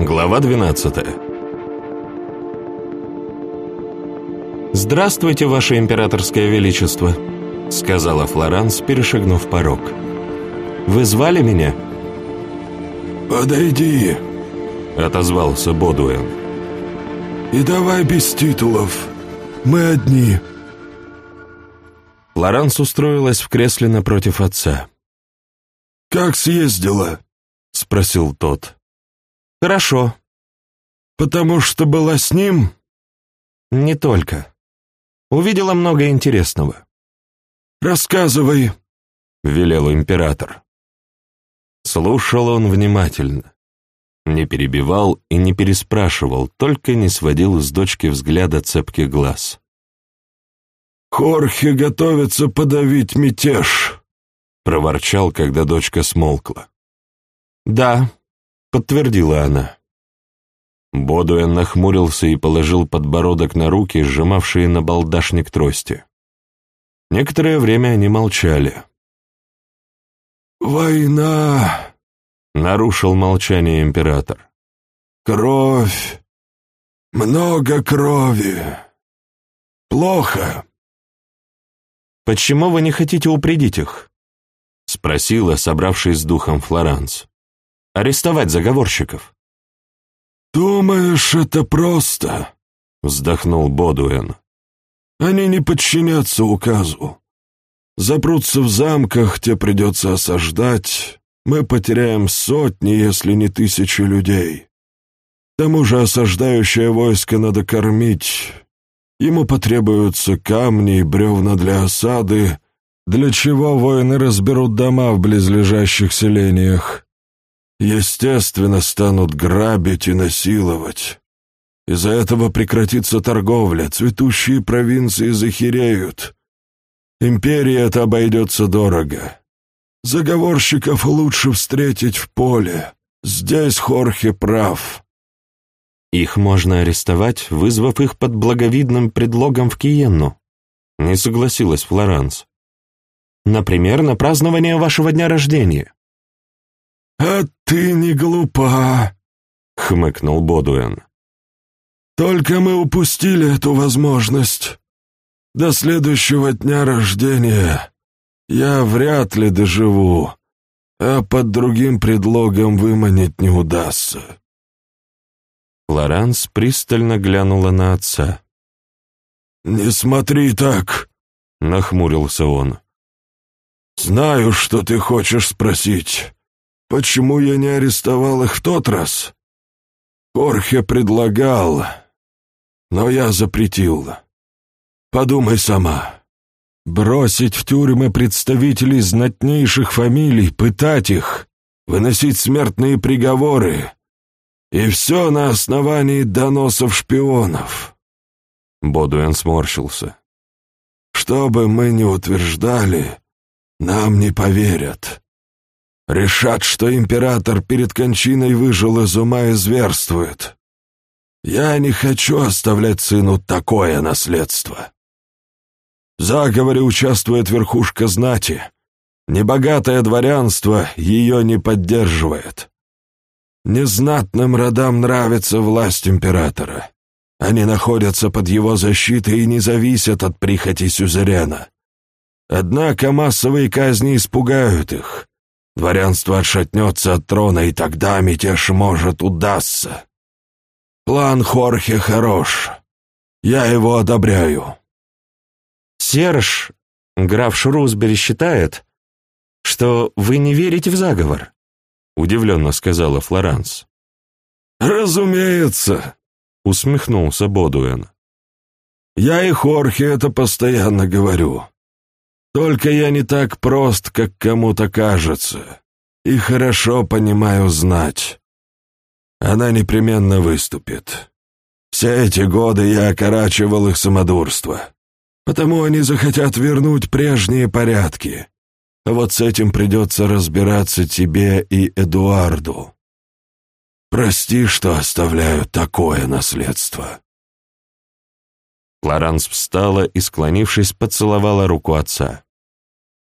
Глава 12 «Здравствуйте, Ваше Императорское Величество», — сказала Флоранс, перешагнув порог. «Вы звали меня?» «Подойди», — отозвался Бодуэн. «И давай без титулов. Мы одни». Флоранс устроилась в кресле напротив отца. «Как съездила?» — спросил тот. «Хорошо». «Потому что была с ним?» «Не только. Увидела много интересного». «Рассказывай», — велел император. Слушал он внимательно. Не перебивал и не переспрашивал, только не сводил с дочки взгляда цепких глаз. «Хорхе готовится подавить мятеж», — проворчал, когда дочка смолкла. «Да», — подтвердила она. Бодуэн нахмурился и положил подбородок на руки, сжимавшие на балдашник трости. Некоторое время они молчали. «Война!» — нарушил молчание император. «Кровь! Много крови! Плохо!» «Почему вы не хотите упредить их?» — спросила, собравшись с духом Флоранс. «Арестовать заговорщиков». «Думаешь, это просто?» — вздохнул Бодуэн. «Они не подчинятся указу. Запрутся в замках, те придется осаждать. Мы потеряем сотни, если не тысячи людей. К тому же осаждающее войско надо кормить. Ему потребуются камни и бревна для осады, для чего воины разберут дома в близлежащих селениях. Естественно, станут грабить и насиловать. Из-за этого прекратится торговля, цветущие провинции захереют. Империи это обойдется дорого. Заговорщиков лучше встретить в поле. Здесь Хорхе прав. Их можно арестовать, вызвав их под благовидным предлогом в Киенну. Не согласилась Флоранс. Например, на празднование вашего дня рождения. «А ты не глупа», — хмыкнул Бодуэн. «Только мы упустили эту возможность. До следующего дня рождения я вряд ли доживу, а под другим предлогом выманить не удастся. Флоранс пристально глянула на отца. «Не смотри так», — нахмурился он. «Знаю, что ты хочешь спросить. Почему я не арестовал их в тот раз? Хорхе предлагал, но я запретил. Подумай сама. Бросить в тюрьмы представителей знатнейших фамилий, пытать их, выносить смертные приговоры, и все на основании доносов шпионов. Бодуэн сморщился. Что бы мы ни утверждали, нам не поверят. Решат, что император перед кончиной выжил из ума и зверствует. Я не хочу оставлять сыну такое наследство. В заговоре участвует верхушка знати. Небогатое дворянство ее не поддерживает. Незнатным родам нравится власть императора. Они находятся под его защитой и не зависят от прихоти сюзерена. Однако массовые казни испугают их. Дворянство отшатнется от трона, и тогда мятеж может удастся. План Хорхе хорош. Я его одобряю. Серж, граф Шрусбери, считает, что вы не верите в заговор удивленно сказала Флоранс. «Разумеется», — усмехнулся Бодуэн. «Я и Хорхе это постоянно говорю. Только я не так прост, как кому-то кажется, и хорошо понимаю знать. Она непременно выступит. Все эти годы я окорачивал их самодурство, потому они захотят вернуть прежние порядки, вот с этим придется разбираться тебе и Эдуарду. Прости, что оставляю такое наследство». Флоранс встала и, склонившись, поцеловала руку отца.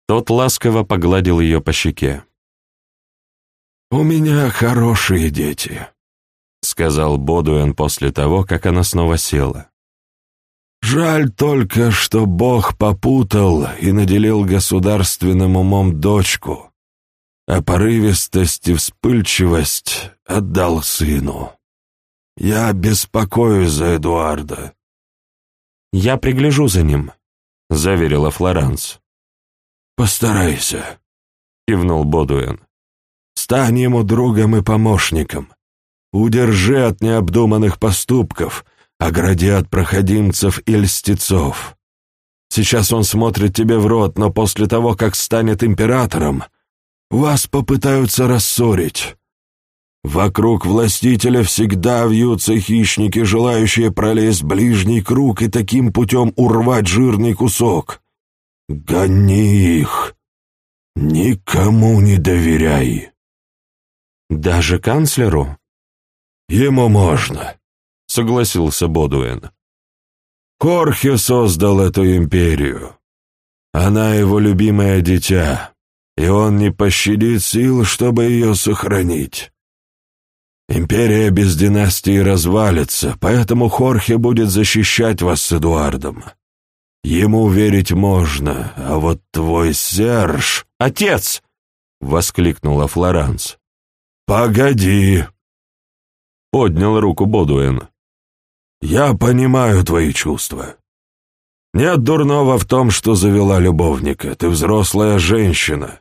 Тот ласково погладил ее по щеке. «У меня хорошие дети», — сказал Бодуэн после того, как она снова села. «Жаль только, что Бог попутал и наделил государственным умом дочку, а порывистость и вспыльчивость отдал сыну. Я беспокоюсь за Эдуарда». «Я пригляжу за ним», — заверила Флоранс. «Постарайся», — кивнул Бодуэн. «Стань ему другом и помощником. Удержи от необдуманных поступков, огради от проходимцев и льстецов. Сейчас он смотрит тебе в рот, но после того, как станет императором, вас попытаются рассорить. Вокруг властителя всегда вьются хищники, желающие пролезть ближний круг и таким путем урвать жирный кусок. Гони их. Никому не доверяй. Даже канцлеру? Ему можно, согласился Бодуэн. Корхе создал эту империю. Она его любимое дитя, и он не пощадит сил, чтобы ее сохранить. Империя без династии развалится, поэтому Хорхе будет защищать вас с Эдуардом. Ему верить можно, а вот твой Серж... «Отец!» — воскликнула Флоранс. «Погоди!» Поднял руку Бодуэн. «Я понимаю твои чувства. Нет дурного в том, что завела любовника. Ты взрослая женщина,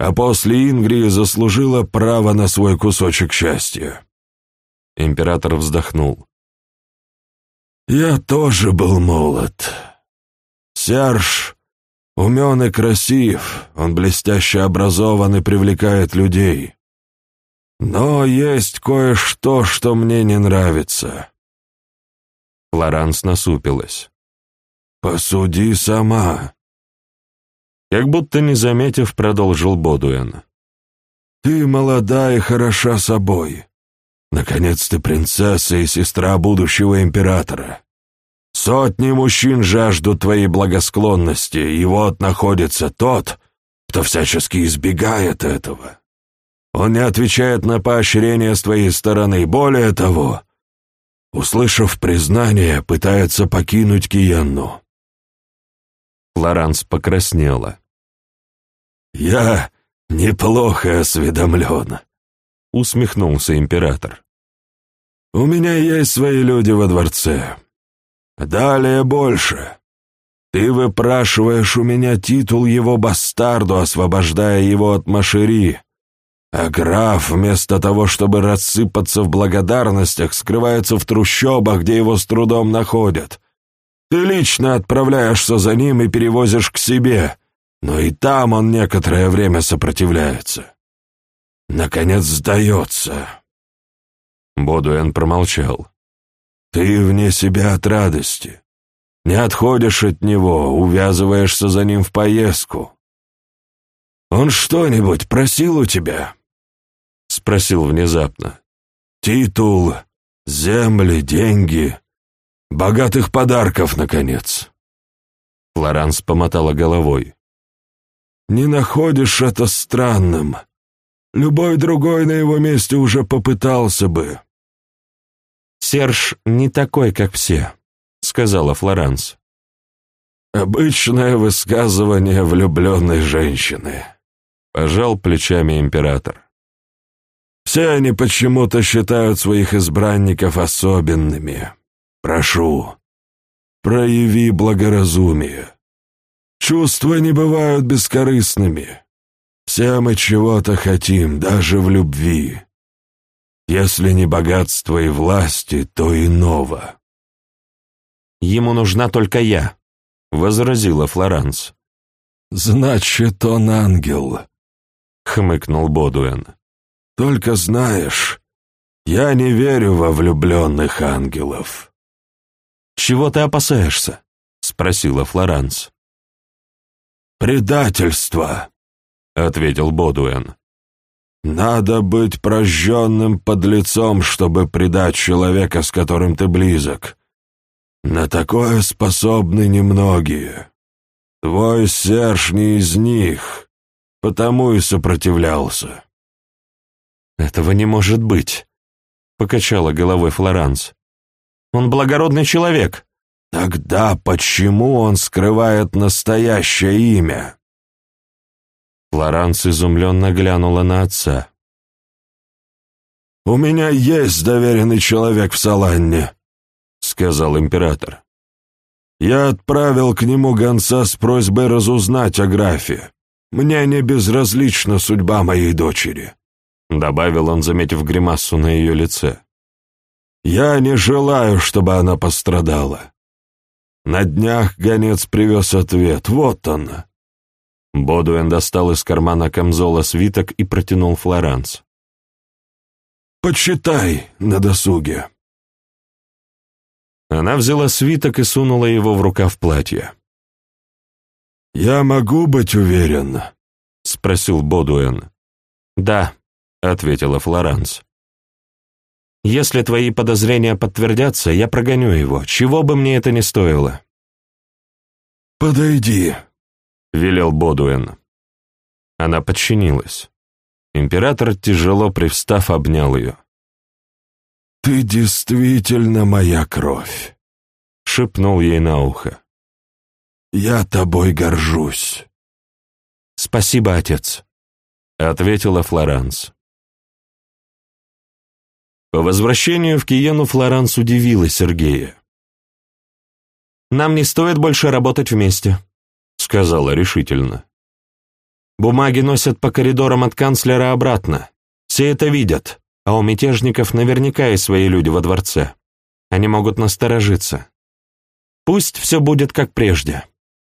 а после Ингрии заслужила право на свой кусочек счастья». Император вздохнул. «Я тоже был молод. Серж умен и красив, он блестяще образован и привлекает людей. Но есть кое-что, что мне не нравится. Флоранс насупилась. «Посуди сама». Как будто не заметив, продолжил Бодуэн. «Ты молода и хороша собой. Наконец ты принцесса и сестра будущего императора. Сотни мужчин жаждут твоей благосклонности, и вот находится тот, кто всячески избегает этого. Он не отвечает на поощрение с твоей стороны, более того, услышав признание, пытается покинуть Киенну. Флоранс покраснела. «Я неплохо осведомлен», — усмехнулся император. «У меня есть свои люди во дворце. Далее больше. Ты выпрашиваешь у меня титул его бастарду, освобождая его от Машери, а граф, вместо того, чтобы рассыпаться в благодарностях, скрывается в трущобах, где его с трудом находят. Ты лично отправляешься за ним и перевозишь к себе, но и там он некоторое время сопротивляется. Наконец сдается. Бодуэн промолчал. Ты вне себя от радости. Не отходишь от него, увязываешься за ним в поездку. Он что-нибудь просил у тебя? — спросил внезапно. «Титул, земли, деньги, богатых подарков, наконец». Флоранс помотала головой. «Не находишь это странным? Любой другой на его месте уже попытался бы». «Серж не такой, как все», — сказала Флоранс. «Обычное высказывание влюбленной женщины», — пожал плечами император. Все они почему-то считают своих избранников особенными. Прошу, прояви благоразумие. Чувства не бывают бескорыстными. Все мы чего-то хотим, даже в любви. Если не богатство и власти, то иного. «Ему нужна только я», — возразила Флоранс. «Значит, он ангел», — хмыкнул Бодуэн. Только знаешь, я не верю во влюбленных ангелов». «Чего ты опасаешься?» — спросила Флоранс. «Предательство», — ответил Бодуэн. «Надо быть прожженным подлецом, чтобы предать человека, с которым ты близок. На такое способны немногие. Твой Серж не из них, потому и сопротивлялся». «Этого не может быть». покачала головой Флоранс. «Он благородный человек». «Тогда почему он скрывает настоящее имя?» Флоранс изумленно глянула на отца. «У меня есть доверенный человек в Саланне», — сказал император. «Я отправил к нему гонца с просьбой разузнать о графе. Мне не безразлична судьба моей дочери», — добавил он, заметив гримасу на ее лице. «Я не желаю, чтобы она пострадала. На днях гонец привез ответ. Вот он». Бодуэн достал из кармана камзола свиток и протянул Флоранс. «Почитай на досуге». Она взяла свиток и сунула его в рукав платья. «Я могу быть уверен?» — спросил Бодуэн. «Да», — ответила Флоранс. «Если твои подозрения подтвердятся, я прогоню его, чего бы мне это ни стоило». «Подойди», — велел Бодуэн. Она подчинилась. Император, тяжело привстав, обнял ее. «Ты действительно моя кровь», — шепнул ей на ухо. «Я тобой горжусь». «Спасибо, отец», — ответила Флоранс. По возвращению в Киену Флоранс удивила Сергея. «Нам не стоит больше работать вместе», — сказала решительно. «Бумаги носят по коридорам от канцлера обратно. Все это видят, а у мятежников наверняка есть свои люди во дворце. Они могут насторожиться. Пусть все будет как прежде,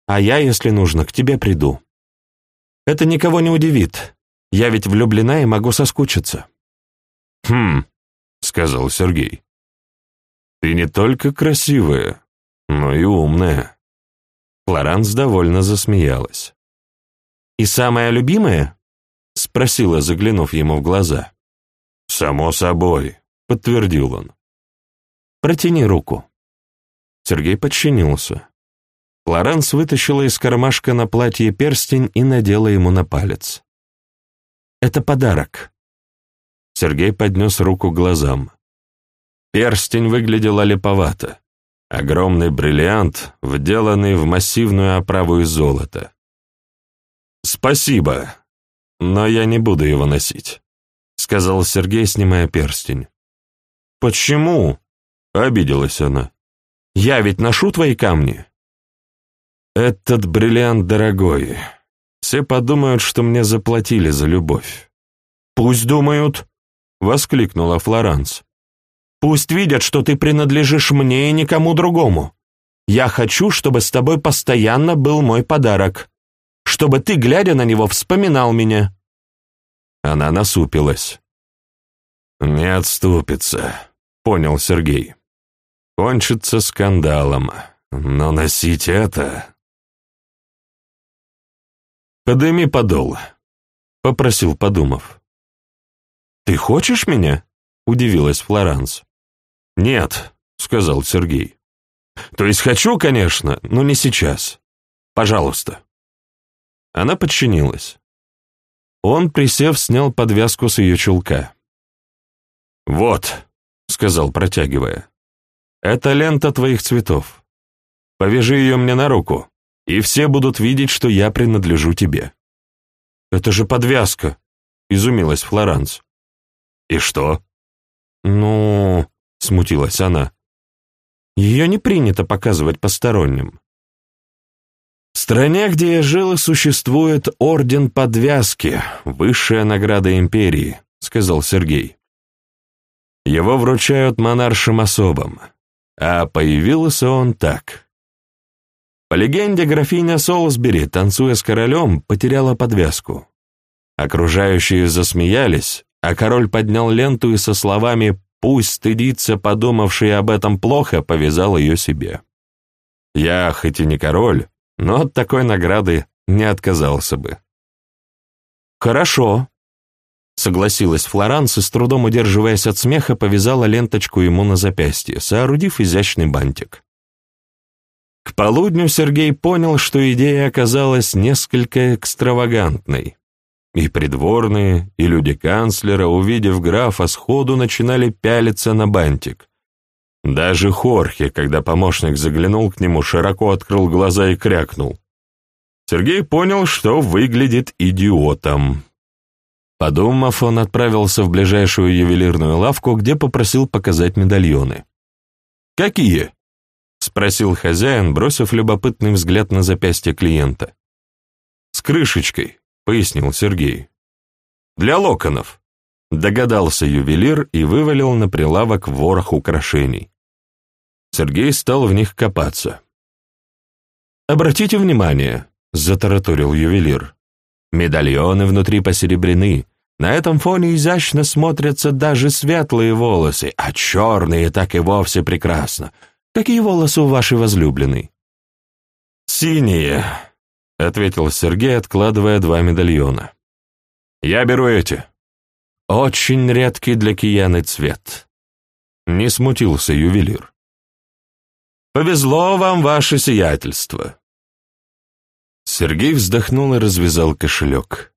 а я, если нужно, к тебе приду. Это никого не удивит. Я ведь влюблена и могу соскучиться». «Хм», — сказал Сергей. «Ты не только красивая, но и умная». Флоранс довольно засмеялась. «И самая любимая?» — спросила, заглянув ему в глаза. «Само собой», — подтвердил он. «Протяни руку». Сергей подчинился. Флоранс вытащила из кармашка на платье перстень и надела ему на палец. «Это подарок». Сергей поднес руку к глазам. Перстень выглядел олиповато. Огромный бриллиант, вделанный в массивную оправу из золота. «Спасибо, но я не буду его носить», — сказал Сергей, снимая перстень. «Почему?» — обиделась она. «Я ведь ношу твои камни». «Этот бриллиант дорогой. Все подумают, что мне заплатили за любовь». «Пусть думают», — воскликнула Флоранс. «Пусть видят, что ты принадлежишь мне и никому другому. Я хочу, чтобы с тобой постоянно был мой подарок, чтобы ты, глядя на него, вспоминал меня». Она насупилась. «Не отступится», — понял Сергей. «Кончится скандалом, но носить это...» «Подыми подол», — попросил, подумав. «Ты хочешь меня?» — удивилась Флоранс. «Нет», — сказал Сергей. «То есть хочу, конечно, но не сейчас. Пожалуйста». Она подчинилась. Он, присев, снял подвязку с ее чулка. «Вот», — сказал, протягивая, — «это лента твоих цветов. Повяжи ее мне на руку, и все будут видеть, что я принадлежу тебе». «Это же подвязка», — изумилась Флоранс. «И что?» «Ну...» — смутилась она. «Ее не принято показывать посторонним». В стране, где я жил, существует орден подвязки, высшая награда империи, сказал Сергей. Его вручают монаршим особам, а появился он так. По легенде, графиня Солсбери, танцуя с королем, потеряла подвязку. Окружающие засмеялись, а король поднял ленту и со словами «Пусть стыдится, подумавший об этом плохо», повязал ее себе. Я, хоть и не король, но от такой награды не отказался бы. «Хорошо», — согласилась Флоранс и, с трудом удерживаясь от смеха, повязала ленточку ему на запястье, соорудив изящный бантик. К полудню Сергей понял, что идея оказалась несколько экстравагантной. И придворные, и люди канцлера, увидев графа, сходу начинали пялиться на бантик. Даже Хорхе, когда помощник заглянул к нему, широко открыл глаза и крякнул. Сергей понял, что выглядит идиотом. Подумав, он отправился в ближайшую ювелирную лавку, где попросил показать медальоны. «Какие?» — спросил хозяин, бросив любопытный взгляд на запястье клиента. «С крышечкой», — пояснил Сергей. «Для локонов», — догадался ювелир и вывалил на прилавок ворох украшений. Сергей стал в них копаться. «Обратите внимание», — затараторил ювелир. «Медальоны внутри посеребрены, на этом фоне изящно смотрятся даже светлые волосы, а черные так и вовсе прекрасно. Какие волосы у вашей возлюбленной?» «Синие», — ответил Сергей, откладывая два медальона. «Я беру эти. Очень редкий для кияны цвет». Не смутился ювелир. «Повезло вам, ваше сиятельство». Сергей вздохнул и развязал кошелек.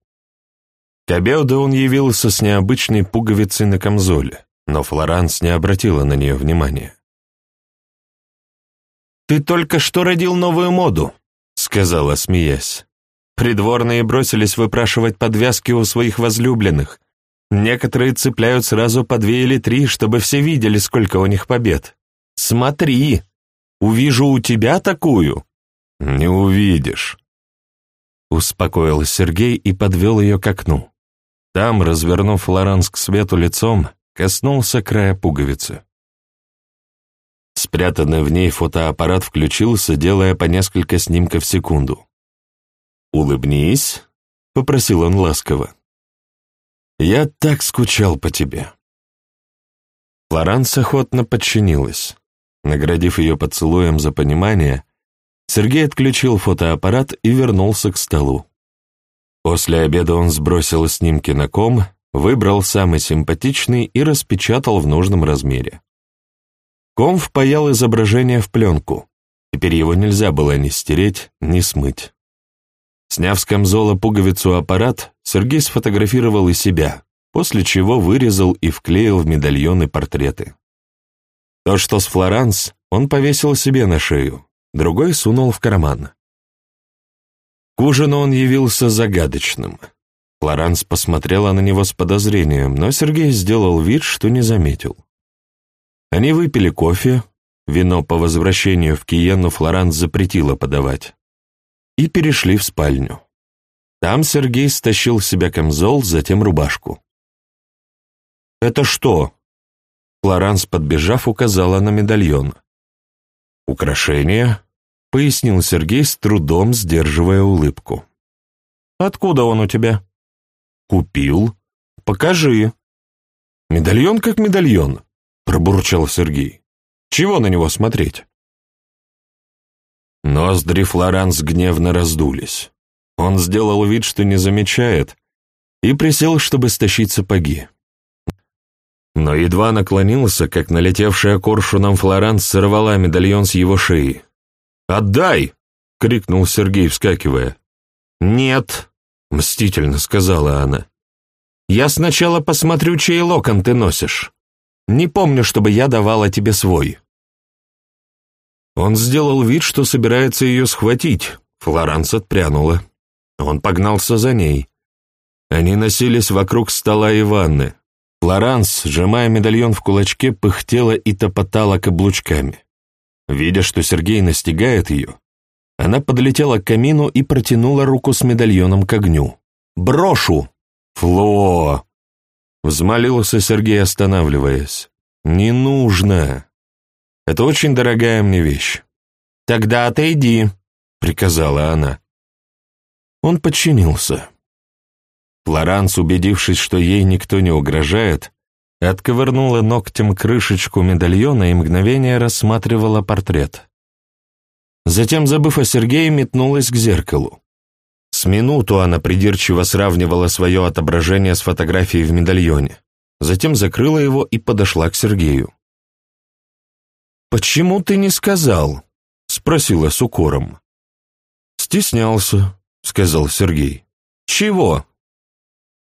К обеду он явился с необычной пуговицей на камзоле, но Флоранс не обратила на нее внимания. «Ты только что родил новую моду», — сказала, смеясь. Придворные бросились выпрашивать подвязки у своих возлюбленных. Некоторые цепляют сразу по две или три, чтобы все видели, сколько у них побед. Смотри, увижу у тебя такую. Не увидишь. Успокоил Сергей и подвел ее к окну. Там, развернув Флоранс к свету лицом, коснулся края пуговицы. Спрятанный в ней фотоаппарат включился, делая по несколько снимков в секунду. «Улыбнись», — попросил он ласково. «Я так скучал по тебе». Флоранс охотно подчинилась. Наградив ее поцелуем за понимание, Сергей отключил фотоаппарат и вернулся к столу. После обеда он сбросил снимки на ком, выбрал самый симпатичный и распечатал в нужном размере. Ком впаял изображение в пленку. Теперь его нельзя было ни стереть, ни смыть. Сняв с камзола пуговицу аппарат, Сергей сфотографировал и себя, после чего вырезал и вклеил в медальоны портреты. То, что с Флоранс, он повесил себе на шею, другой сунул в карман. К ужину он явился загадочным. Флоранс посмотрела на него с подозрением, но Сергей сделал вид, что не заметил. Они выпили кофе, вино по возвращению в Киену Флоранс запретила подавать, и перешли в спальню. Там Сергей стащил с себя камзол, затем рубашку. «Это что?» Флоранс, подбежав, указала на медальон. «Украшение?» пояснил Сергей с трудом, сдерживая улыбку. «Откуда он у тебя?» «Купил. Покажи». «Медальон как медальон», — пробурчал Сергей. «Чего на него смотреть?» Ноздри Флоранс гневно раздулись. Он сделал вид, что не замечает, и присел, чтобы стащить сапоги. Но едва наклонился, как налетевшая коршуном Флоранс сорвала медальон с его шеи. «Отдай!» — крикнул Сергей, вскакивая. «Нет!» — мстительно сказала она. «Я сначала посмотрю, чей локон ты носишь. Не помню, чтобы я давала тебе свой». Он сделал вид, что собирается ее схватить. Флоранс отпрянула. Он погнался за ней. Они носились вокруг стола и ванны. Флоранс, сжимая медальон в кулачке, пыхтела и топотала каблучками. Видя, что Сергей настигает ее, она подлетела к камину и протянула руку с медальоном к огню. «Брошу!» «Фло!» — взмолился Сергей, останавливаясь. «Не нужно. Это очень дорогая мне вещь». «Тогда отойди», — приказала она. Он подчинился. Флоранс, убедившись, что ей никто не угрожает, отковырнула ногтем крышечку медальона и мгновение рассматривала портрет. Затем, забыв о Сергее, метнулась к зеркалу. С минуту она придирчиво сравнивала свое отображение с фотографией в медальоне, затем закрыла его и подошла к Сергею. «Почему ты не сказал?» — спросила с укором. «Стеснялся», — сказал Сергей. «Чего?»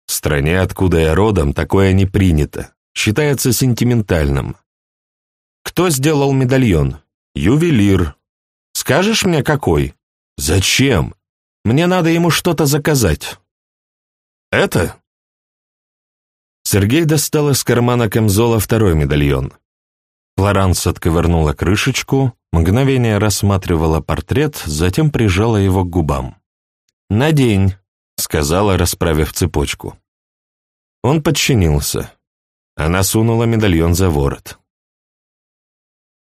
В стране, откуда я родом, такое не принято, считается сентиментальным. Кто сделал медальон? Ювелир. Скажешь мне, какой? Зачем? Мне надо ему что-то заказать. Это? Сергей достал из кармана камзола второй медальон. Флоранс отковырнула крышечку, мгновение рассматривала портрет, затем прижала его к губам. «Надень», — сказала, расправив цепочку. Он подчинился. Она сунула медальон за ворот.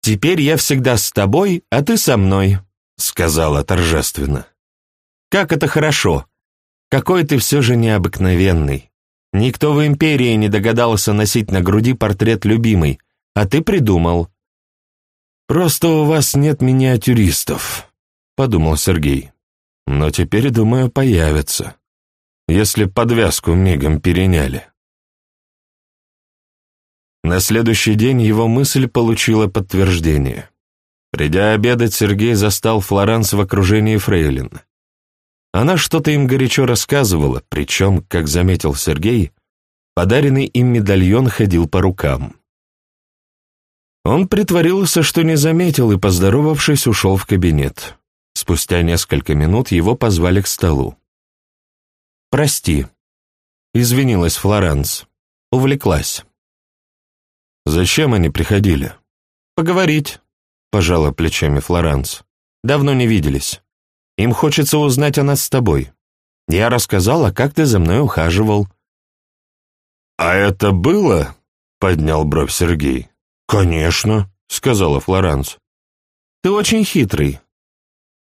«Теперь я всегда с тобой, а ты со мной», — сказала торжественно. «Как это хорошо! Какой ты все же необыкновенный! Никто в империи не догадался носить на груди портрет любимой, а ты придумал». «Просто у вас нет миниатюристов», — подумал Сергей. «Но теперь, думаю, появятся, если подвязку мигом переняли». На следующий день его мысль получила подтверждение. Придя обедать, Сергей застал Флоранс в окружении фрейлин. Она что-то им горячо рассказывала, причем, как заметил Сергей, подаренный им медальон ходил по рукам. Он притворился, что не заметил, и, поздоровавшись, ушел в кабинет. Спустя несколько минут его позвали к столу. «Прости», — извинилась Флоранс, увлеклась. «Зачем они приходили?» «Поговорить», — пожала плечами Флоранс. «Давно не виделись. Им хочется узнать о нас с тобой. Я рассказала, как ты за мной ухаживал». «А это было?» — поднял бровь Сергей. «Конечно», — сказала Флоранс. «Ты очень хитрый.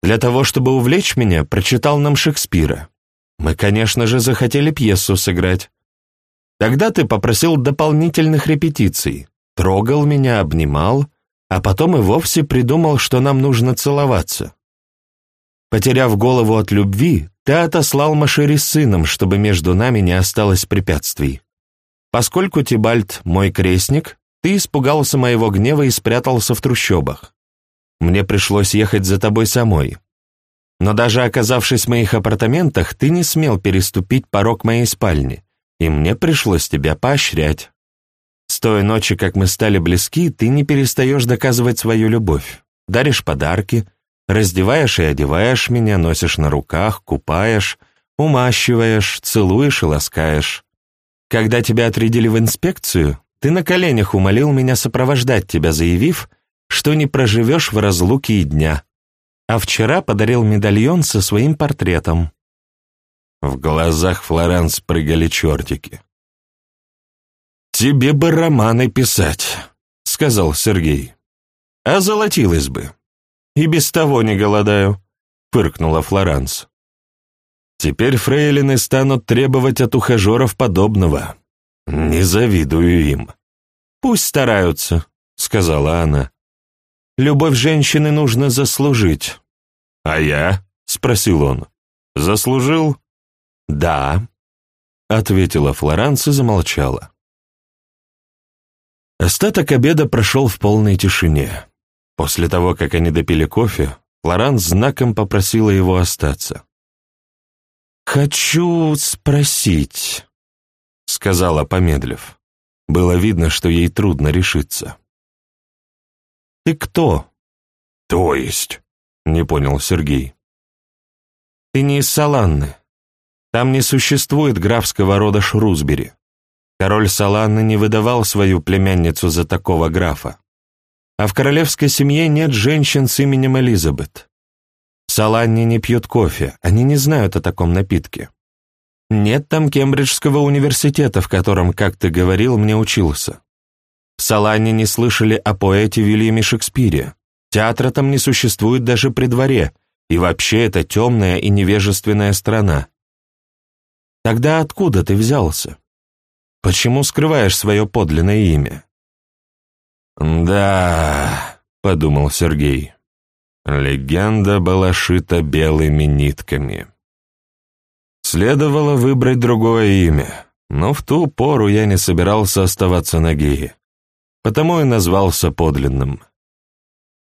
Для того, чтобы увлечь меня, прочитал нам Шекспира. Мы, конечно же, захотели пьесу сыграть. Тогда ты попросил дополнительных репетиций, трогал меня, обнимал, а потом и вовсе придумал, что нам нужно целоваться. Потеряв голову от любви, ты отослал Машери с сыном, чтобы между нами не осталось препятствий. Поскольку Тибальт мой крестник, ты испугался моего гнева и спрятался в трущобах. Мне пришлось ехать за тобой самой. Но даже оказавшись в моих апартаментах, ты не смел переступить порог моей спальни, и мне пришлось тебя поощрять. С той ночи, как мы стали близки, ты не перестаешь доказывать свою любовь. Даришь подарки, раздеваешь и одеваешь меня, носишь на руках, купаешь, умащиваешь, целуешь и ласкаешь. Когда тебя отрядили в инспекцию, ты на коленях умолил меня сопровождать тебя, заявив, что не проживешь в разлуке и дня. А вчера подарил медальон со своим портретом. В глазах Флоранс прыгали чертики. «Тебе бы романы писать», — сказал Сергей. «А золотилось бы. И без того не голодаю», — фыркнула Флоранс. «Теперь фрейлины станут требовать от ухажеров подобного. «Не завидую им». «Пусть стараются», — сказала она. «Любовь женщины нужно заслужить». «А я?» — спросил он. «Заслужил?» «Да», — ответила Флоранс и замолчала. Остаток обеда прошел в полной тишине. После того, как они допили кофе, Флоранс знаком попросила его остаться. «Хочу спросить», — сказала, помедлив. Было видно, что ей трудно решиться. «Ты кто?» «То есть?» — не понял Сергей. «Ты не из Саланны. Там не существует графского рода Шрусбери. Король Саланны не выдавал свою племянницу за такого графа. А в королевской семье нет женщин с именем Элизабет. В Саланне не пьют кофе, они не знают о таком напитке. Нет там Кембриджского университета, в котором, как ты говорил, мне учился. В Салане не слышали о поэте Вильяме Шекспире. Театра там не существует даже при дворе, и вообще это темная и невежественная страна. Тогда откуда ты взялся? Почему скрываешь свое подлинное имя? «Да», — подумал Сергей, — «легенда была шита белыми нитками». Следовало выбрать другое имя, но в ту пору я не собирался оставаться на гее, потому и назвался подлинным.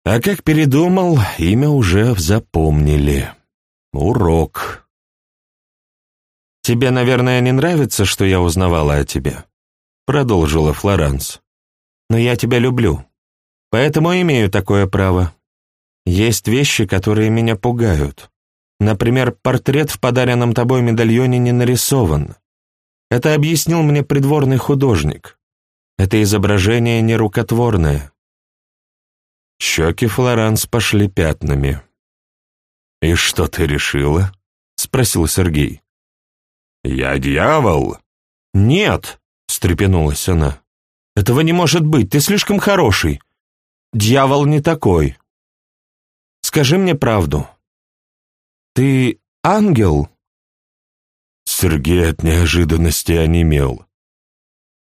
А как передумал, имя уже запомнили. Урок. «Тебе, наверное, не нравится, что я узнавала о тебе?» Продолжила Флоранс. «Но я тебя люблю, поэтому имею такое право. Есть вещи, которые меня пугают. Например, портрет в подаренном тобой медальоне не нарисован. Это объяснил мне придворный художник. Это изображение не рукотворное». Щеки Флоранс пошли пятнами. «И что ты решила?» — спросил Сергей. «Я дьявол?» «Нет», — встрепенулась она. «Этого не может быть, ты слишком хороший. Дьявол не такой. Скажи мне правду. Ты ангел?» Сергей от неожиданности онемел.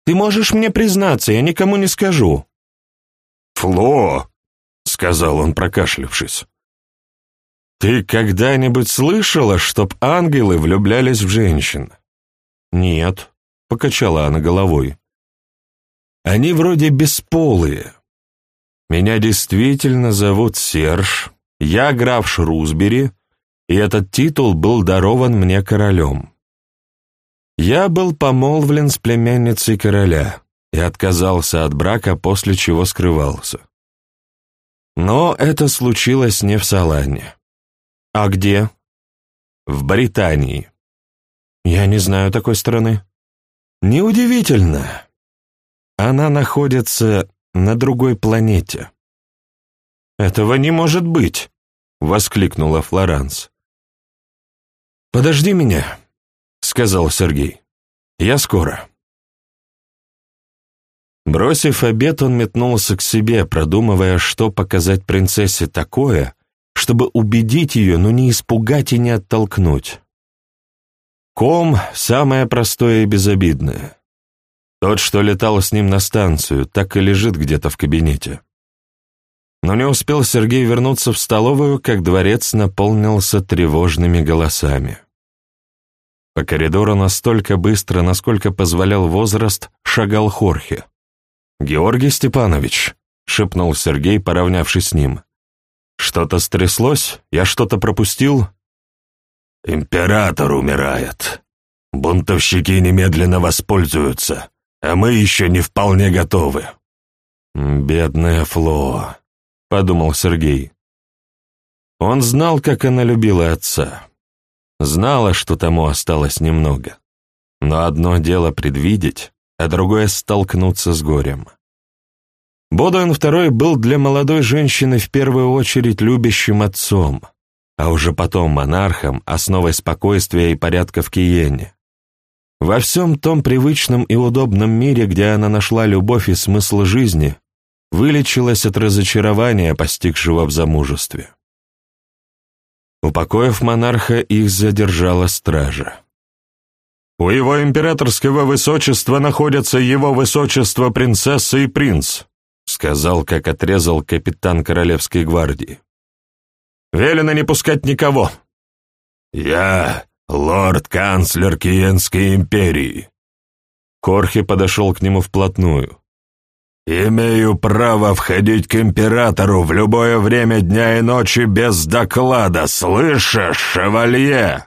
«Ты можешь мне признаться, я никому не скажу». «Фло!» — сказал он, прокашлявшись. «Ты когда-нибудь слышала, чтоб ангелы влюблялись в женщин?» «Нет», — покачала она головой. «Они вроде бесполые. Меня действительно зовут Серж, я граф Шрусбери, и этот титул был дарован мне королем. Я был помолвлен с племянницей короля и отказался от брака, после чего скрывался. Но это случилось не в Салане. «А где?» «В Британии». «Я не знаю такой страны». «Неудивительно. Она находится на другой планете». «Этого не может быть!» — воскликнула Флоранс. «Подожди меня», — сказал Сергей. «Я скоро». Бросив обед, он метнулся к себе, продумывая, что показать принцессе такое, чтобы убедить ее, но не испугать и не оттолкнуть. Ком — самое простое и безобидное. Тот, что летал с ним на станцию, так и лежит где-то в кабинете. Но не успел Сергей вернуться в столовую, как дворец наполнился тревожными голосами. По коридору настолько быстро, насколько позволял возраст, шагал Хорхе. «Георгий Степанович», — шепнул Сергей, поравнявшись с ним, что-то стряслось? Я что-то пропустил? Император умирает. Бунтовщики немедленно воспользуются, а мы еще не вполне готовы. Бедная Фло, подумал Сергей. Он знал, как она любила отца. Знала, что тому осталось немного. Но одно дело предвидеть, а другое — столкнуться с горем. Бодуэн II был для молодой женщины в первую очередь любящим отцом, а уже потом монархом, основой спокойствия и порядка в Киене. Во всем том привычном и удобном мире, где она нашла любовь и смысл жизни, вылечилась от разочарования, постигшего в замужестве. Упокоив монарха, их задержала стража. «У его императорского высочества находятся его высочество принцесса и принц», сказал, как отрезал капитан Королевской гвардии. «Велено не пускать никого!» «Я лорд-канцлер Киенской империи!» Хорхе подошел к нему вплотную. «Имею право входить к императору в любое время дня и ночи без доклада, слышишь, шевалье?»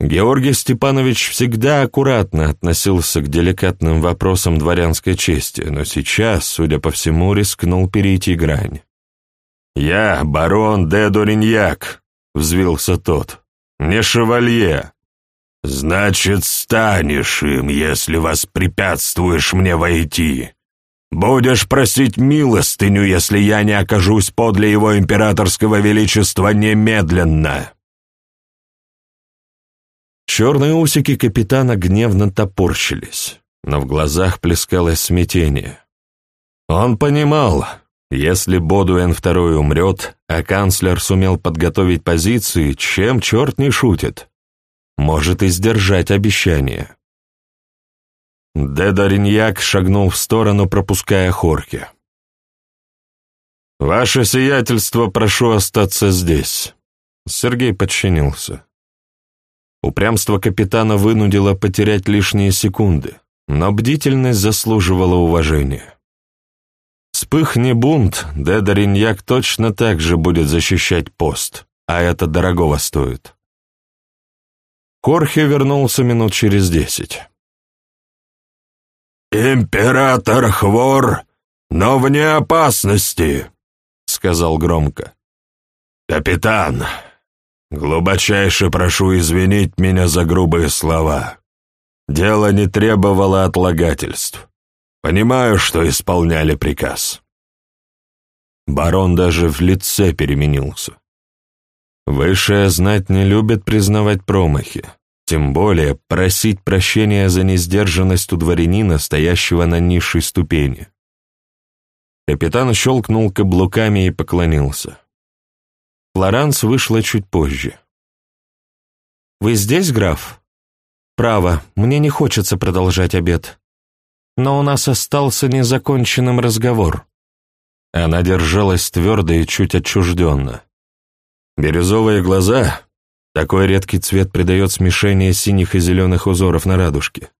Георгий Степанович всегда аккуратно относился к деликатным вопросам дворянской чести, но сейчас, судя по всему, рискнул перейти грань. «Я барон де Дориньяк», — взвился тот, — «не шевалье». «Значит, станешь им, если воспрепятствуешь мне войти. Будешь просить милостыню, если я не окажусь подле его императорского величества немедленно». Черные усики капитана гневно топорщились, но в глазах плескалось смятение. Он понимал, если Бодуэн II умрет, а канцлер сумел подготовить позиции, чем черт не шутит, может и сдержать обещание. Дедариньяк шагнул в сторону, пропуская Хорки. «Ваше сиятельство, прошу остаться здесь». Сергей подчинился. Упрямство капитана вынудило потерять лишние секунды, но бдительность заслуживала уважения. Вспыхни бунт, Дедариньяк точно так же будет защищать пост, а это дорогого стоит. Хорхе вернулся минут через десять. «Император хвор, но вне опасности», — сказал громко. «Капитан, глубочайше прошу извинить меня за грубые слова. Дело не требовало отлагательств. Понимаю, что исполняли приказ». Барон даже в лице переменился. Высшая знать не любит признавать промахи, тем более просить прощения за несдержанность у дворянина, стоящего на низшей ступени. Капитан щелкнул каблуками и поклонился. Флоранс вышла чуть позже. «Вы здесь, граф?» «Право, мне не хочется продолжать обед. Но у нас остался незаконченным разговор». Она держалась твердо и чуть отчужденно. Бирюзовые глаза, такой редкий цвет придает смешение синих и зеленых узоров на радужке,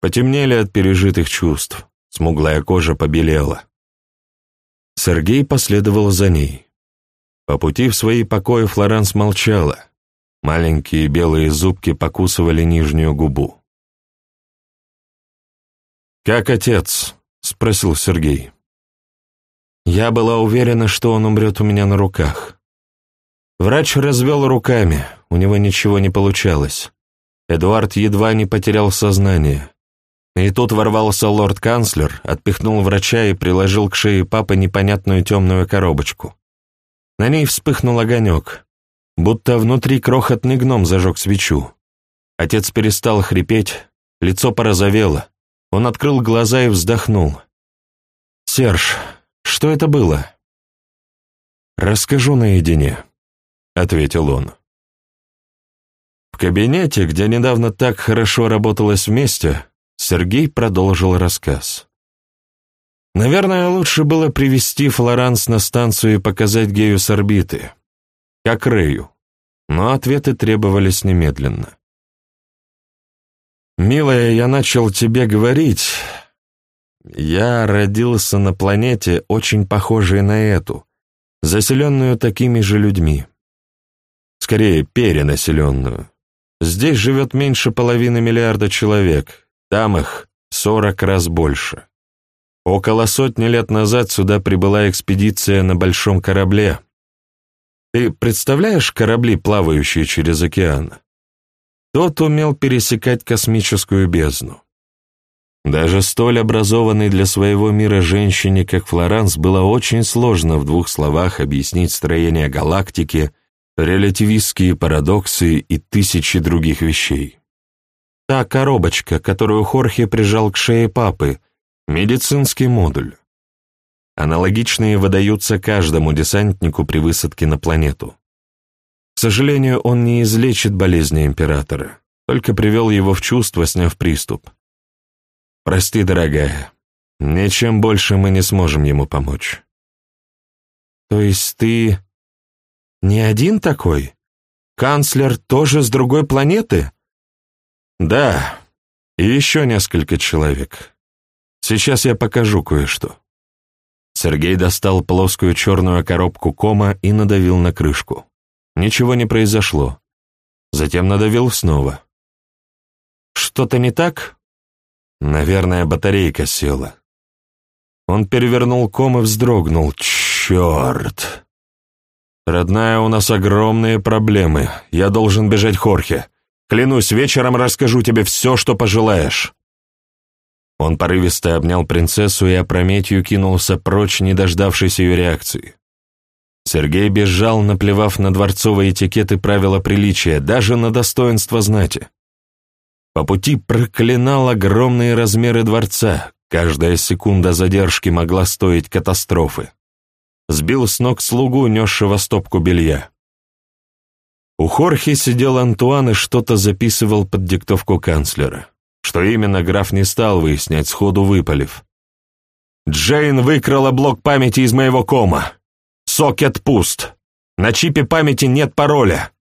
потемнели от пережитых чувств, смуглая кожа побелела. Сергей последовал за ней. По пути в свои покои Флоранс молчала. Маленькие белые зубки покусывали нижнюю губу. «Как отец?» — спросил Сергей. Я была уверена, что он умрет у меня на руках. Врач развел руками, у него ничего не получалось. Эдуард едва не потерял сознание. И тут ворвался лорд-канцлер, отпихнул врача и приложил к шее папы непонятную темную коробочку. На ней вспыхнул огонек, будто внутри крохотный гном зажег свечу. Отец перестал хрипеть, лицо порозовело. Он открыл глаза и вздохнул. «Серж, что это было?» «Расскажу наедине». — ответил он. В кабинете, где недавно так хорошо работалось вместе, Сергей продолжил рассказ. Наверное, лучше было привести Флоранс на станцию и показать Гею с орбиты, как Рэю, но ответы требовались немедленно. «Милая, я начал тебе говорить. Я родился на планете, очень похожей на эту, заселенную такими же людьми скорее перенаселенную. Здесь живет меньше половины миллиарда человек, там их сорок раз больше. Около сотни лет назад сюда прибыла экспедиция на большом корабле. Ты представляешь корабли, плавающие через океан? Тот умел пересекать космическую бездну. Даже столь образованной для своего мира женщине, как Флоранс, было очень сложно в двух словах объяснить строение галактики релятивистские парадоксы и тысячи других вещей. Та коробочка, которую Хорхе прижал к шее папы, медицинский модуль. Аналогичные выдаются каждому десантнику при высадке на планету. Сожалению, он не излечит болезни императора, только привел его в чувство, сняв приступ. Прости, дорогая, ничем больше мы не сможем ему помочь. То есть ты не один такой? Канцлер тоже с другой планеты? Да, и еще несколько человек. Сейчас я покажу кое-что. Сергей достал плоскую черную коробку кома и надавил на крышку. Ничего не произошло. Затем надавил снова. Что-то не так? Наверное, батарейка села. Он перевернул ком и вздрогнул. Черт! «Родная, у нас огромные проблемы. Я должен бежать Хорхе. Клянусь, вечером расскажу тебе все, что пожелаешь». Он порывисто обнял принцессу и опрометью кинулся прочь, не дождавшись ее реакции. Сергей бежал, наплевав на дворцовые этикеты правила приличия, даже на достоинство знати. По пути проклинал огромные размеры дворца, каждая секунда задержки могла стоить катастрофы сбил с ног слугу, несшего стопку белья. У Хорхи сидел Антуан и что-то записывал под диктовку канцлера. Что именно, граф не стал выяснять, сходу выпалив. «Джейн выкрала блок памяти из моего кома. Сокет пуст. На чипе памяти нет пароля.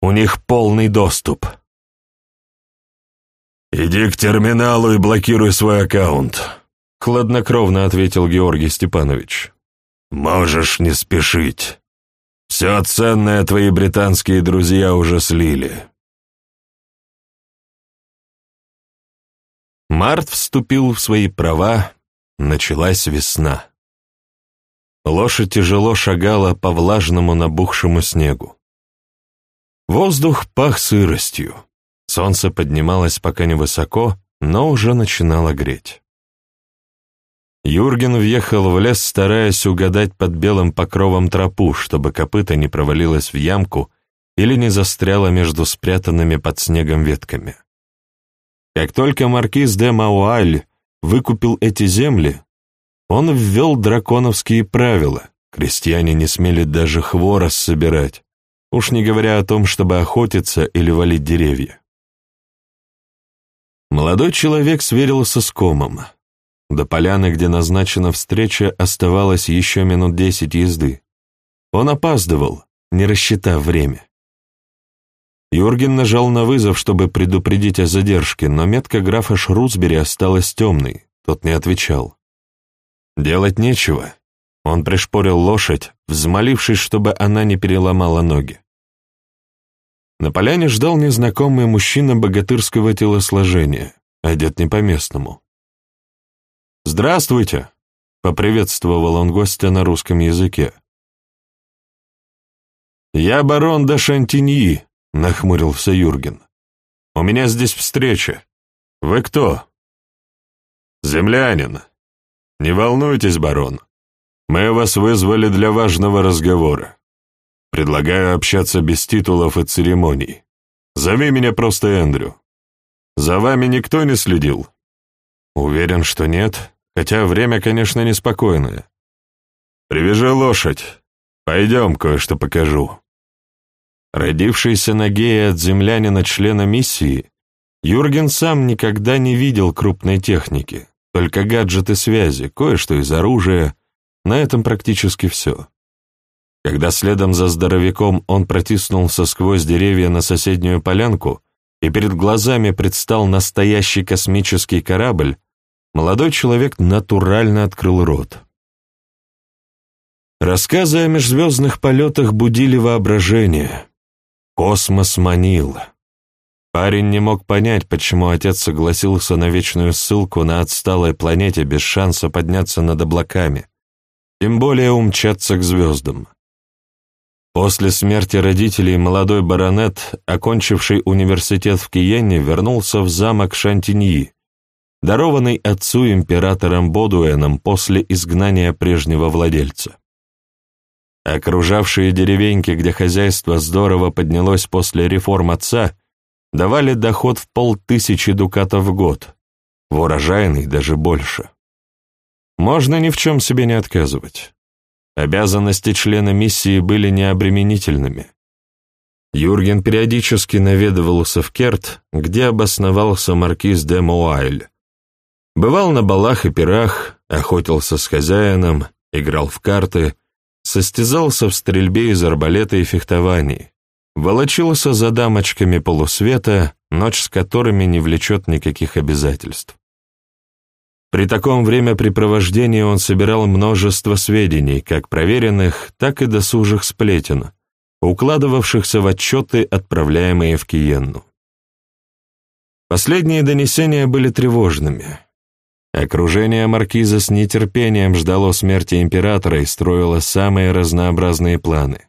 У них полный доступ». «Иди к терминалу и блокируй свой аккаунт», — хладнокровно ответил Георгий Степанович. «Можешь не спешить. Все ценное твои британские друзья уже слили. Март вступил в свои права, началась весна. Лошадь тяжело шагала по влажному набухшему снегу. Воздух пах сыростью. Солнце поднималось пока невысоко, но уже начинало греть. Юрген въехал в лес, стараясь угадать под белым покровом тропу, чтобы копыта не провалилась в ямку или не застряла между спрятанными под снегом ветками. Как только маркиз де Мауаль выкупил эти земли, он ввел драконовские правила, крестьяне не смели даже хворост собирать, уж не говоря о том, чтобы охотиться или валить деревья. Молодой человек сверился с комом. До поляны, где назначена встреча, оставалось еще минут десять езды. Он опаздывал, не рассчитав время. Юрген нажал на вызов, чтобы предупредить о задержке, но метка графа Шрусбери осталась темной, тот не отвечал. Делать нечего. Он пришпорил лошадь, взмолившись, чтобы она не переломала ноги. На поляне ждал незнакомый мужчина богатырского телосложения, одет не по-местному. «Здравствуйте!» — поприветствовал он гостя на русском языке. «Я барон де Шантиньи», — нахмурился Юрген. «У меня здесь встреча. Вы кто?» «Землянин», «Не волнуйтесь, барон. Мы вас вызвали для важного разговора. Предлагаю общаться без титулов и церемоний. Зови меня просто Эндрю. За вами никто не следил?» «Уверен, что нет, хотя время, конечно, неспокойное. Привяжи лошадь. Пойдем, кое-что покажу». Родившийся на гея от землянина члена миссии, Юрген сам никогда не видел крупной техники. Только гаджеты связи, кое-что из оружия, на этом практически все. Когда следом за здоровяком он протиснулся сквозь деревья на соседнюю полянку, и перед глазами предстал настоящий космический корабль, молодой человек натурально открыл рот. Рассказы о межзвездных полетах будили воображение. Космос манил. Парень не мог понять, почему отец согласился на вечную ссылку на отсталой планете без шанса подняться над облаками, тем более умчаться к звездам. После смерти родителей молодой баронет, окончивший университет в Киене, вернулся в замок Шантиньи, дарованный отцу императором Бодуэном после изгнания прежнего владельца. Окружавшие деревеньки, где хозяйство здорово поднялось после реформ отца, давали доход в полтысячи дукатов в год, в урожайный даже больше. Можно ни в чем себе не отказывать. Обязанности члена миссии были необременительными. Юрген периодически наведывался в Керт, где обосновался маркиз де Моайль. Бывал на балах и пирах, охотился с хозяином, играл в карты, состязался в стрельбе из арбалета и фехтовании, волочился за дамочками полусвета, ночь с которыми не влечет никаких обязательств. При таком времяпрепровождении он собирал множество сведений, как проверенных, так и досужих сплетен, укладывавшихся в отчеты, отправляемые в Киенну. Последние донесения были тревожными. Окружение маркиза с нетерпением ждало смерти императора и строило самые разнообразные планы.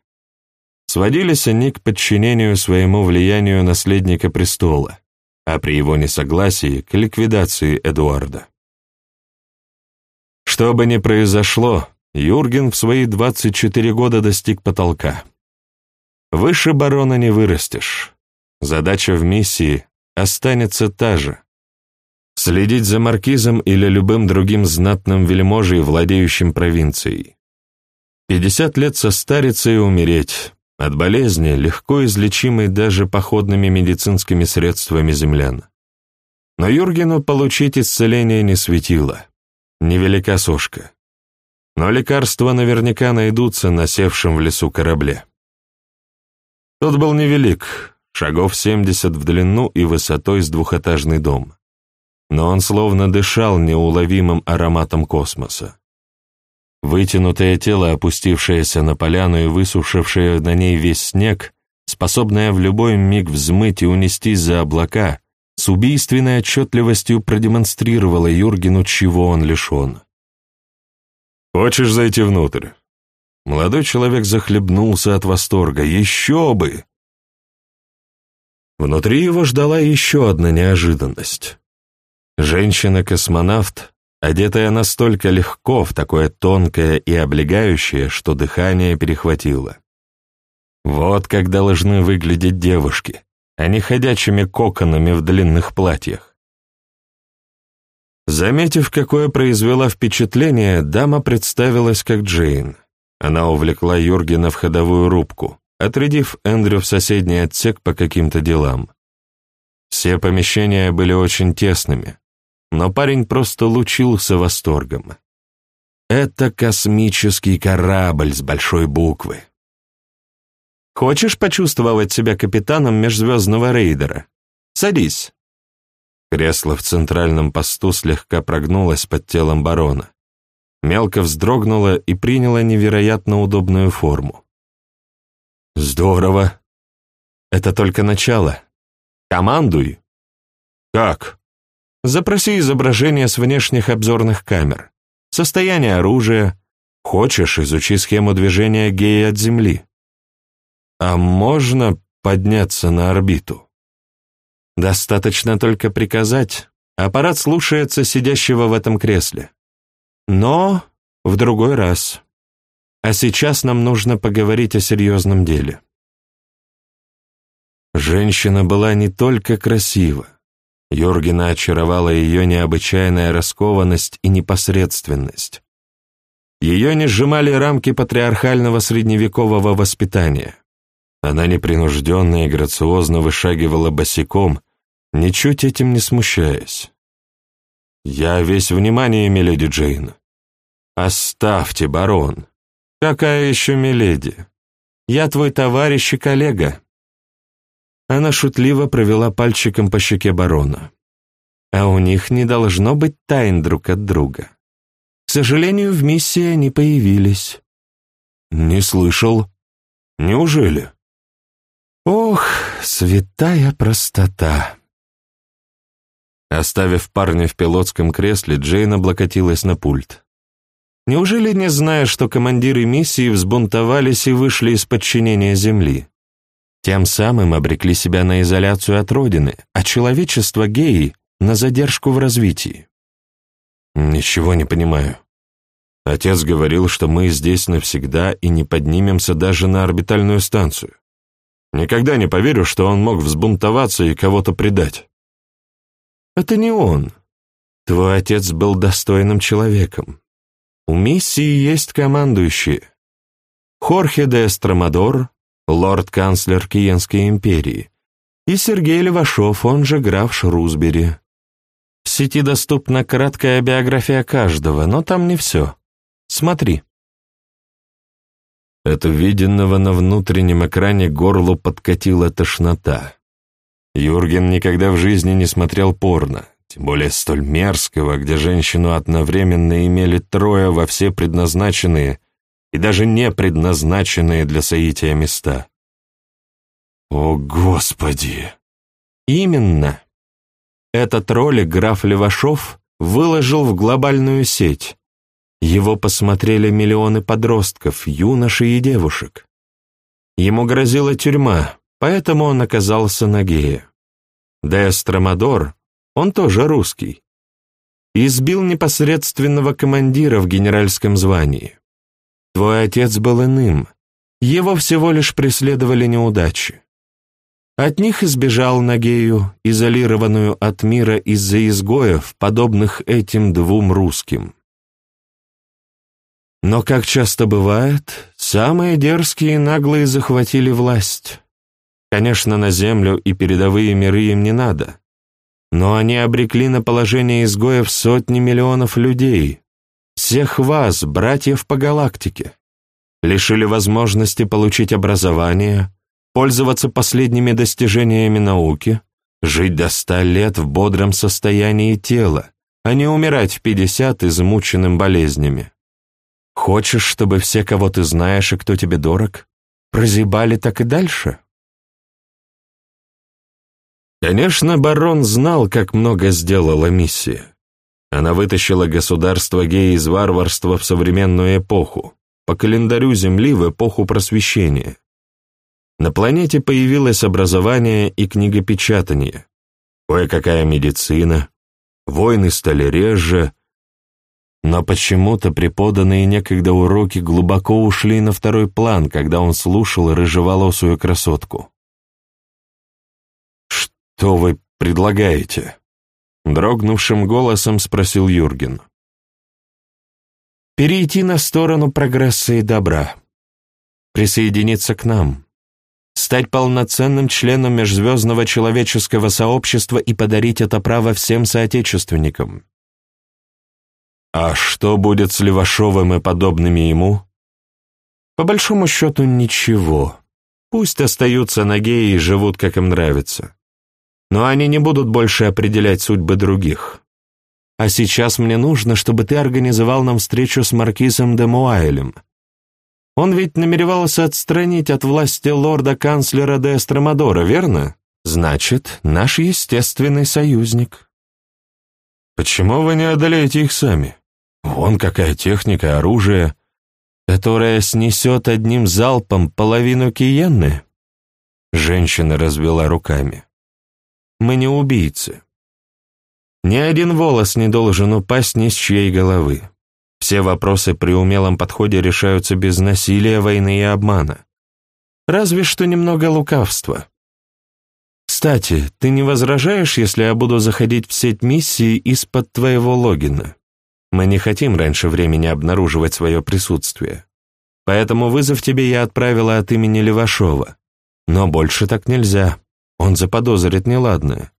Сводились они к подчинению своему влиянию наследника престола, а при его несогласии к ликвидации Эдуарда. Что бы ни произошло, Юрген в свои 24 года достиг потолка. Выше барона не вырастешь. Задача в миссии останется та же. Следить за маркизом или любым другим знатным вельможей, владеющим провинцией. 50 лет состариться и умереть, от болезни, легко излечимой даже походными медицинскими средствами землян. Но Юргену получить исцеление не светило. Невелика сошка. Но лекарства наверняка найдутся на севшем в лесу корабле. Тот был невелик, шагов 70 в длину и высотой с двухэтажный дом. Но он словно дышал неуловимым ароматом космоса. Вытянутое тело, опустившееся на поляну и высушившее на ней весь снег, способное в любой миг взмыть и унестись за облака, с убийственной отчетливостью продемонстрировала Юргену, чего он лишен. «Хочешь зайти внутрь?» Молодой человек захлебнулся от восторга. «Еще бы!» Внутри его ждала еще одна неожиданность. Женщина-космонавт, одетая настолько легко в такое тонкое и облегающее, что дыхание перехватило. Вот как должны выглядеть девушки, а не ходячими коконами в длинных платьях. Заметив, какое произвела впечатление, дама представилась как Джейн. Она увлекла Юргена в ходовую рубку, отрядив Эндрю в соседний отсек по каким-то делам. Все помещения были очень тесными, но парень просто лучился восторгом. Это космический корабль с большой буквы. Хочешь почувствовать себя капитаном межзвездного рейдера? Садись. Кресло в центральном посту слегка прогнулось под телом барона. Мелко вздрогнуло и приняло невероятно удобную форму. Здорово. Это только начало. Командуй. Как? Запроси изображение с внешних обзорных камер. Состояние оружия. Хочешь, изучи схему движения геи от Земли. А можно подняться на орбиту? Достаточно только приказать. Аппарат слушается сидящего в этом кресле. Но в другой раз. А сейчас нам нужно поговорить о серьезном деле. Женщина была не только красива. Юргена очаровала ее необычайная раскованность и непосредственность. Ее не сжимали рамки патриархального средневекового воспитания. Она непринужденно и грациозно вышагивала босиком, ничуть этим не смущаясь. «Я весь внимание, миледи Джейн». «Оставьте, барон. Какая еще миледи? Я твой товарищ и коллега». Она шутливо провела пальчиком по щеке барона. «А у них не должно быть тайн друг от друга. К сожалению, в миссии они появились». «Не слышал. Неужели?» Ох, святая простота. Оставив парня в пилотском кресле, Джейн облокотилась на пульт. Неужели не зная, что командиры миссии взбунтовались и вышли из подчинения Земли? Тем самым обрекли себя на изоляцию от Родины, а человечество геи — на задержку в развитии. Ничего не понимаю. Отец говорил, что мы здесь навсегда и не поднимемся даже на орбитальную станцию. Никогда не поверю, что он мог взбунтоваться и кого-то предать. Это не он. Твой отец был достойным человеком. У миссии есть командующие. Хорхе де Эстромадор, лорд-канцлер Киенской империи, и Сергей Левашов, он же граф Шрусбери. В сети доступна краткая биография каждого, но там не все. Смотри. Это виденного на внутреннем экране горлу подкатила тошнота. Юрген никогда в жизни не смотрел порно, тем более столь мерзкого, где женщину одновременно имели трое во все предназначенные и даже не предназначенные для соития места. О, Господи! Именно. Этот ролик граф Левашов выложил в глобальную сеть, его посмотрели миллионы подростков, юношей и девушек. Ему грозила тюрьма, поэтому он оказался на гея. Деэстромадор, он тоже русский, избил непосредственного командира в генеральском звании. Твой отец был иным, его всего лишь преследовали неудачи. От них избежал Нагею, изолированную от мира из-за изгоев, подобных этим двум русским. Но, как часто бывает, самые дерзкие и наглые захватили власть. Конечно, на Землю и передовые миры им не надо. Но они обрекли на положение изгоев сотни миллионов людей, всех вас, братьев по галактике. Лишили возможности получить образование, пользоваться последними достижениями науки, жить до ста лет в бодром состоянии тела, а не умирать в пятьдесят измученным болезнями. Хочешь, чтобы все, кого ты знаешь и кто тебе дорог, прозябали так и дальше? Конечно, барон знал, как много сделала миссия. Она вытащила государство геи из варварства в современную эпоху, по календарю Земли в эпоху просвещения. На планете появилось образование и книгопечатание, кое-какая медицина, войны стали реже, но почему-то преподанные некогда уроки глубоко ушли на второй план, когда он слушал рыжеволосую красотку. «Что вы предлагаете?» Дрогнувшим голосом спросил Юрген. «Перейти на сторону прогресса и добра. Присоединиться к нам. Стать полноценным членом межзвездного человеческого сообщества и подарить это право всем соотечественникам». «А что будет с Левашовым и подобными ему?» «По большому счету, ничего. Пусть остаются на геи и живут, как им нравится но они не будут больше определять судьбы других. А сейчас мне нужно, чтобы ты организовал нам встречу с маркизом де Муайлем. Он ведь намеревался отстранить от власти лорда-канцлера де Эстромадора, верно? Значит, наш естественный союзник. Почему вы не одолеете их сами? Вон какая техника, оружие, которое снесет одним залпом половину Киенны. Женщина развела руками. Мы не убийцы. Ни один волос не должен упасть ни с чьей головы. Все вопросы при умелом подходе решаются без насилия, войны и обмана. Разве что немного лукавства. Кстати, ты не возражаешь, если я буду заходить в сеть миссии из-под твоего логина? Мы не хотим раньше времени обнаруживать свое присутствие. Поэтому вызов тебе я отправила от имени Левашова. Но больше так нельзя. Он заподозрит неладное.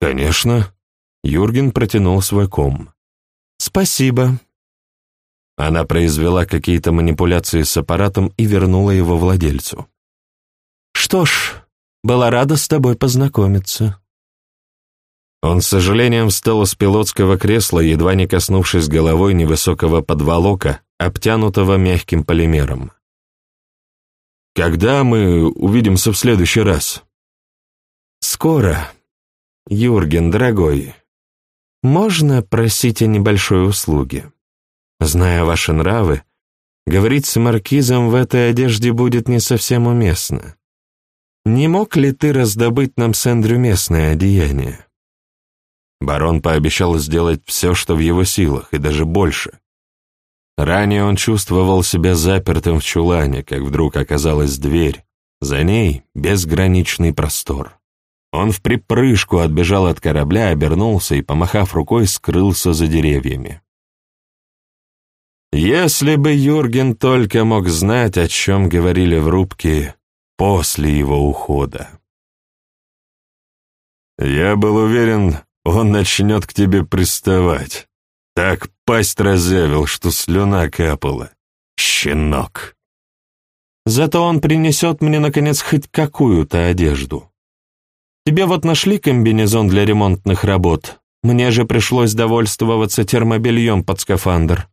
«Конечно». Юрген протянул свой ком. «Спасибо». Она произвела какие-то манипуляции с аппаратом и вернула его владельцу. «Что ж, была рада с тобой познакомиться». Он с сожалением встал с пилотского кресла, едва не коснувшись головой невысокого подволока, обтянутого мягким полимером. «Когда мы увидимся в следующий раз?» «Скоро. Юрген, дорогой, можно просить о небольшой услуге? Зная ваши нравы, говорить с маркизом в этой одежде будет не совсем уместно. Не мог ли ты раздобыть нам с Эндрю местное одеяние?» Барон пообещал сделать все, что в его силах, и даже больше. Ранее он чувствовал себя запертым в чулане, как вдруг оказалась дверь, за ней безграничный простор. Он в припрыжку отбежал от корабля, обернулся и, помахав рукой, скрылся за деревьями. Если бы Юрген только мог знать, о чем говорили в рубке после его ухода. «Я был уверен, он начнет к тебе приставать. Так пасть разявил, что слюна капала. Щенок!» Зато он принесет мне, наконец, хоть какую-то одежду. Тебе вот нашли комбинезон для ремонтных работ. Мне же пришлось довольствоваться термобельем под скафандр».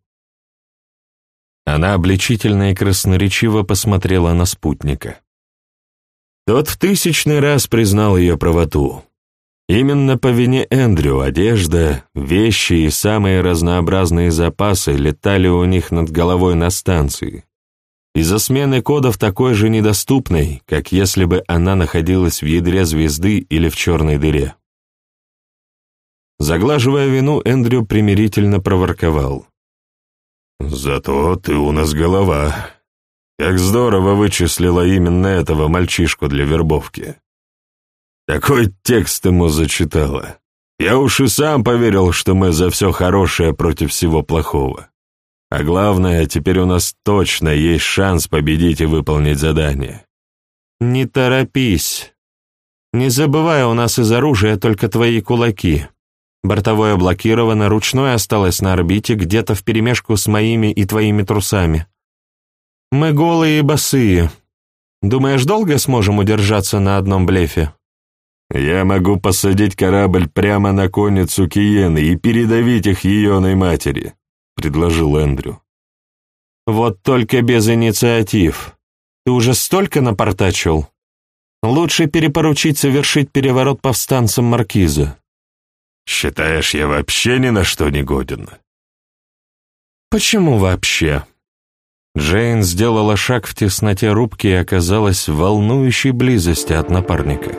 Она обличительно и красноречиво посмотрела на спутника. Тот в тысячный раз признал ее правоту. Именно по вине Эндрю одежда, вещи и самые разнообразные запасы летали у них над головой на станции, из-за смены кодов такой же недоступной, как если бы она находилась в ядре звезды или в черной дыре. Заглаживая вину, Эндрю примирительно проворковал. «Зато ты у нас голова. Как здорово вычислила именно этого мальчишку для вербовки. Такой текст ему зачитала. Я уж и сам поверил, что мы за все хорошее против всего плохого. А главное, теперь у нас точно есть шанс победить и выполнить задание. Не торопись. Не забывай, у нас из оружия только твои кулаки. Бортовое блокировано, ручное осталось на орбите, где-то вперемешку с моими и твоими трусами. Мы голые и босые. Думаешь, долго сможем удержаться на одном блефе? Я могу посадить корабль прямо на конницу Киены и передавить их ееной матери. — предложил Эндрю. «Вот только без инициатив. Ты уже столько напортачил? Лучше перепоручить совершить переворот повстанцам Маркиза. Считаешь, я вообще ни на что не годен? Почему вообще? Джейн сделала шаг в тесноте рубки и оказалась в волнующей близости от напарника.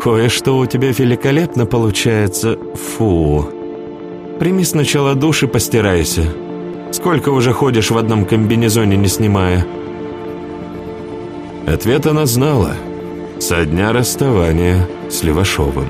«Кое-что у тебя великолепно получается. Фу. Прими сначала душ и постирайся. Сколько уже ходишь в одном комбинезоне, не снимая?» Ответ она знала. Со дня расставания с Левашовым.